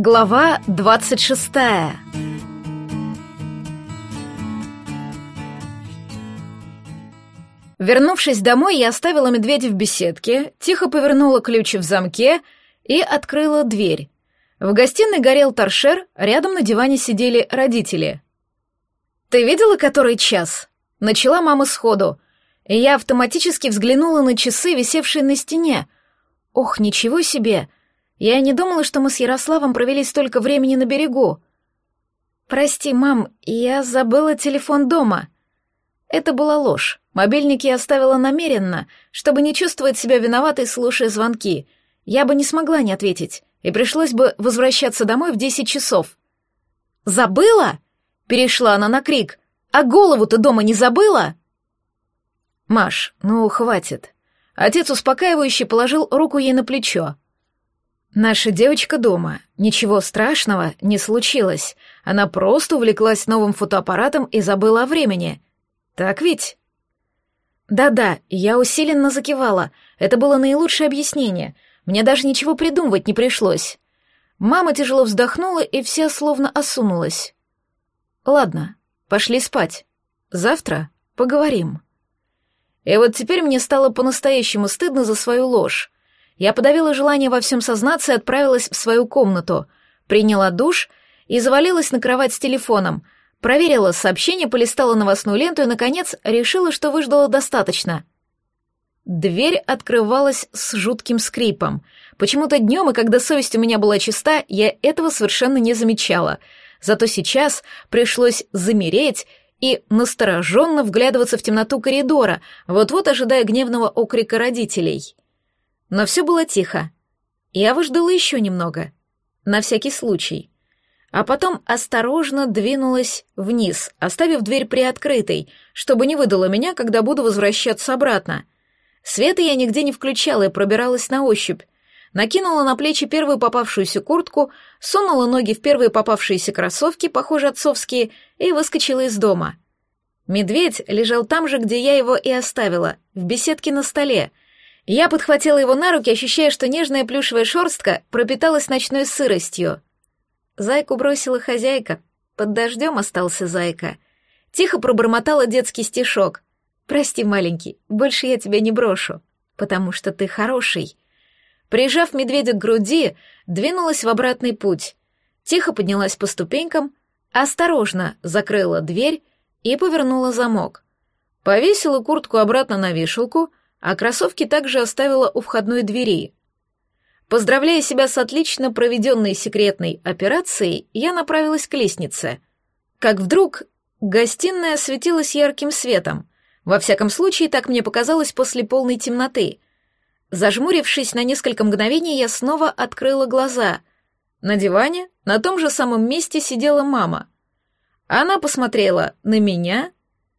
Глава 26 Вернувшись домой, я оставила медведя в беседке, тихо повернула ключи в замке и открыла дверь. В гостиной горел торшер, рядом на диване сидели родители. «Ты видела, который час?» — начала мама сходу. И я автоматически взглянула на часы, висевшие на стене. «Ох, ничего себе!» Я не думала, что мы с Ярославом провели столько времени на берегу. Прости, мам, я забыла телефон дома. Это была ложь. Мобильник я оставила намеренно, чтобы не чувствовать себя виноватой, слушая звонки. Я бы не смогла не ответить, и пришлось бы возвращаться домой в десять часов. «Забыла?» — перешла она на крик. «А голову ты дома не забыла?» «Маш, ну, хватит». Отец успокаивающе положил руку ей на плечо. Наша девочка дома. Ничего страшного не случилось. Она просто увлеклась новым фотоаппаратом и забыла о времени. Так ведь? Да-да, я усиленно закивала. Это было наилучшее объяснение. Мне даже ничего придумывать не пришлось. Мама тяжело вздохнула и вся словно осунулась. Ладно, пошли спать. Завтра поговорим. И вот теперь мне стало по-настоящему стыдно за свою ложь. Я подавила желание во всем сознаться и отправилась в свою комнату, приняла душ и завалилась на кровать с телефоном, проверила сообщение, полистала новостную ленту и, наконец, решила, что выждала достаточно. Дверь открывалась с жутким скрипом. Почему-то днем, и когда совесть у меня была чиста, я этого совершенно не замечала. Зато сейчас пришлось замереть и настороженно вглядываться в темноту коридора, вот-вот ожидая гневного окрика родителей. Но все было тихо. Я выждала еще немного, на всякий случай. А потом осторожно двинулась вниз, оставив дверь приоткрытой, чтобы не выдало меня, когда буду возвращаться обратно. Света я нигде не включала и пробиралась на ощупь. Накинула на плечи первую попавшуюся куртку, сунула ноги в первые попавшиеся кроссовки, похоже, отцовские, и выскочила из дома. Медведь лежал там же, где я его и оставила, в беседке на столе — я подхватила его на руки, ощущая, что нежная плюшевая шерстка пропиталась ночной сыростью. Зайку бросила хозяйка. Под дождем остался зайка. Тихо пробормотала детский стишок. «Прости, маленький, больше я тебя не брошу, потому что ты хороший». Прижав медведя к груди, двинулась в обратный путь. Тихо поднялась по ступенькам, осторожно закрыла дверь и повернула замок. Повесила куртку обратно на вешалку — а кроссовки также оставила у входной двери. Поздравляя себя с отлично проведенной секретной операцией, я направилась к лестнице. Как вдруг гостиная осветилась ярким светом. Во всяком случае, так мне показалось после полной темноты. Зажмурившись на несколько мгновений, я снова открыла глаза. На диване, на том же самом месте сидела мама. Она посмотрела на меня,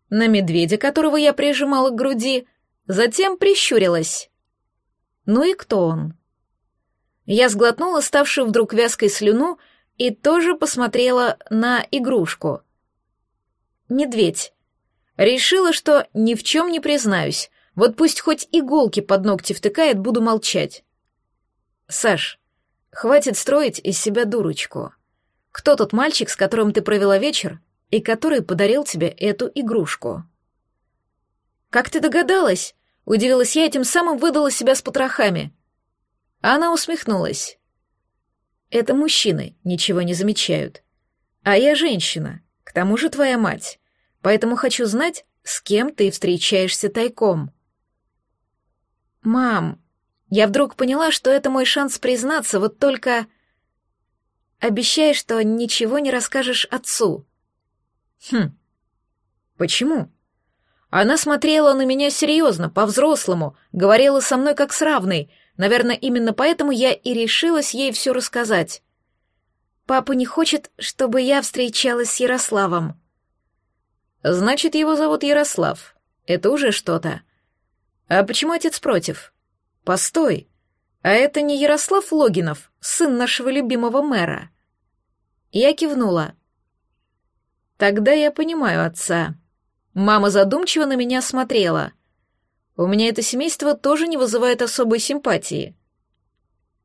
на медведя, которого я прижимала к груди, Затем прищурилась. Ну и кто он? Я сглотнула ставшую вдруг вязкой слюну и тоже посмотрела на игрушку. Медведь. Решила, что ни в чем не признаюсь. Вот пусть хоть иголки под ногти втыкает, буду молчать. Саш, хватит строить из себя дурочку. Кто тот мальчик, с которым ты провела вечер, и который подарил тебе эту игрушку? Как ты догадалась? Удивилась я и тем самым выдала себя с потрохами. Она усмехнулась. Это мужчины ничего не замечают. А я женщина, к тому же твоя мать. Поэтому хочу знать, с кем ты встречаешься тайком. Мам, я вдруг поняла, что это мой шанс признаться, вот только... Обещай, что ничего не расскажешь отцу. Хм. Почему? Она смотрела на меня серьезно, по-взрослому, говорила со мной как с равной. Наверное, именно поэтому я и решилась ей все рассказать. Папа не хочет, чтобы я встречалась с Ярославом. Значит, его зовут Ярослав. Это уже что-то. А почему отец против? Постой. А это не Ярослав Логинов, сын нашего любимого мэра? Я кивнула. Тогда я понимаю отца. Мама задумчиво на меня смотрела. У меня это семейство тоже не вызывает особой симпатии.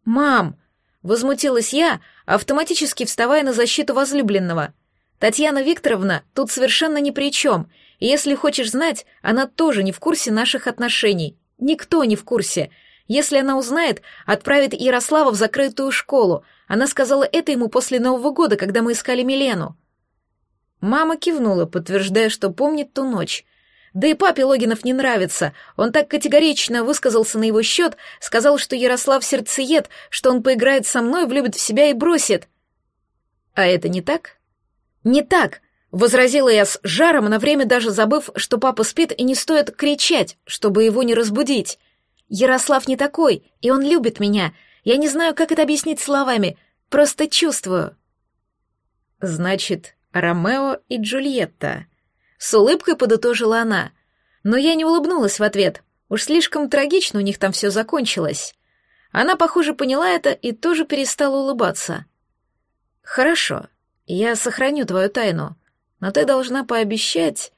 «Мам!» Возмутилась я, автоматически вставая на защиту возлюбленного. Татьяна Викторовна тут совершенно ни при чем, если хочешь знать, она тоже не в курсе наших отношений. Никто не в курсе. Если она узнает, отправит Ярослава в закрытую школу. Она сказала это ему после Нового года, когда мы искали Милену. Мама кивнула, подтверждая, что помнит ту ночь. Да и папе Логинов не нравится. Он так категорично высказался на его счет, сказал, что Ярослав сердцеед, что он поиграет со мной, влюбит в себя и бросит. А это не так? Не так, возразила я с жаром, на время даже забыв, что папа спит и не стоит кричать, чтобы его не разбудить. Ярослав не такой, и он любит меня. Я не знаю, как это объяснить словами, просто чувствую. Значит, Ромео и Джульетта. С улыбкой подытожила она. Но я не улыбнулась в ответ. Уж слишком трагично у них там все закончилось. Она, похоже, поняла это и тоже перестала улыбаться. «Хорошо, я сохраню твою тайну, но ты должна пообещать...»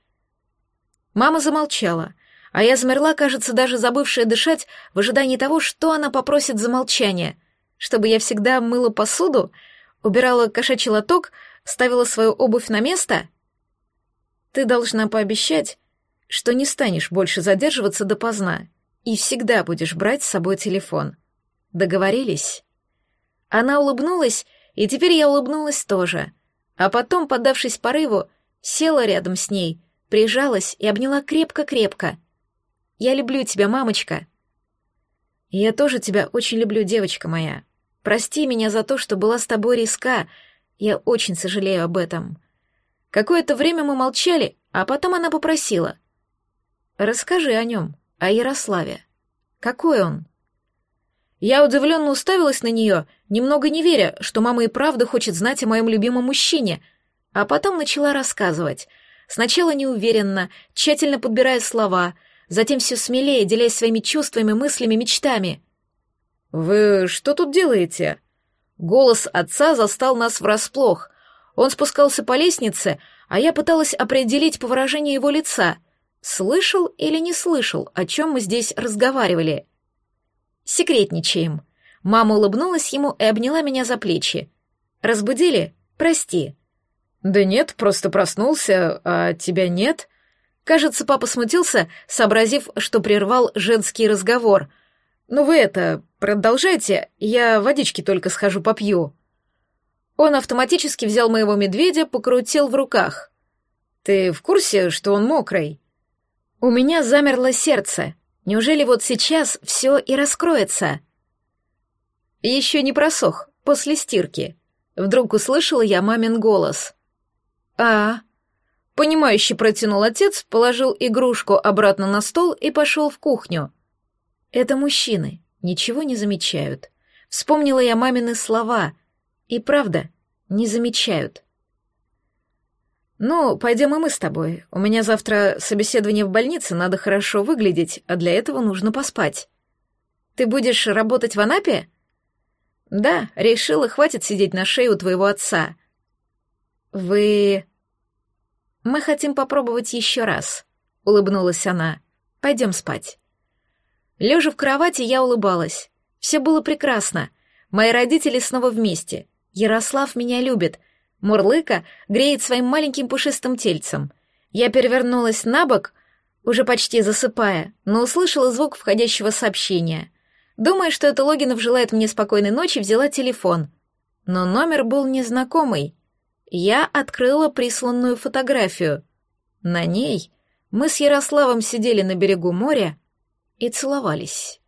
Мама замолчала, а я замерла, кажется, даже забывшая дышать, в ожидании того, что она попросит за молчание. Чтобы я всегда мыла посуду, убирала кошачий лоток, ставила свою обувь на место — ты должна пообещать, что не станешь больше задерживаться допоздна и всегда будешь брать с собой телефон. Договорились?» Она улыбнулась, и теперь я улыбнулась тоже. А потом, поддавшись порыву, села рядом с ней, прижалась и обняла крепко-крепко. «Я люблю тебя, мамочка!» «Я тоже тебя очень люблю, девочка моя. Прости меня за то, что была с тобой риска. Я очень сожалею об этом. Какое-то время мы молчали, а потом она попросила. «Расскажи о нем, о Ярославе. Какой он?» Я удивленно уставилась на нее, немного не веря, что мама и правда хочет знать о моем любимом мужчине, а потом начала рассказывать. Сначала неуверенно, тщательно подбирая слова, затем все смелее, делясь своими чувствами, мыслями, мечтами. «Вы что тут делаете?» Голос отца застал нас врасплох. Он спускался по лестнице, а я пыталась определить по выражению его лица, слышал или не слышал, о чем мы здесь разговаривали. «Секретничаем». Мама улыбнулась ему и обняла меня за плечи. «Разбудили? Прости». «Да нет, просто проснулся, а тебя нет». Кажется, папа смутился, сообразив, что прервал женский разговор. «Ну вы это, продолжайте, я водички только схожу попью». Он автоматически взял моего медведя, покрутил в руках. «Ты в курсе, что он мокрый?» У меня замерло сердце. Неужели вот сейчас все и раскроется? Еще не просох, после стирки. Вдруг услышала я мамин голос. «А...» Понимающе протянул отец, положил игрушку обратно на стол и пошел в кухню. «Это мужчины, ничего не замечают». Вспомнила я мамины слова — и правда, не замечают. «Ну, пойдем и мы с тобой. У меня завтра собеседование в больнице, надо хорошо выглядеть, а для этого нужно поспать. Ты будешь работать в Анапе?» «Да, решила, хватит сидеть на шее у твоего отца». «Вы...» «Мы хотим попробовать еще раз», — улыбнулась она. «Пойдем спать». Лежа в кровати, я улыбалась. Все было прекрасно. Мои родители снова вместе. Ярослав меня любит. Мурлыка греет своим маленьким пушистым тельцем. Я перевернулась на бок, уже почти засыпая, но услышала звук входящего сообщения. Думая, что это Логинов желает мне спокойной ночи, взяла телефон. Но номер был незнакомый. Я открыла присланную фотографию. На ней мы с Ярославом сидели на берегу моря и целовались.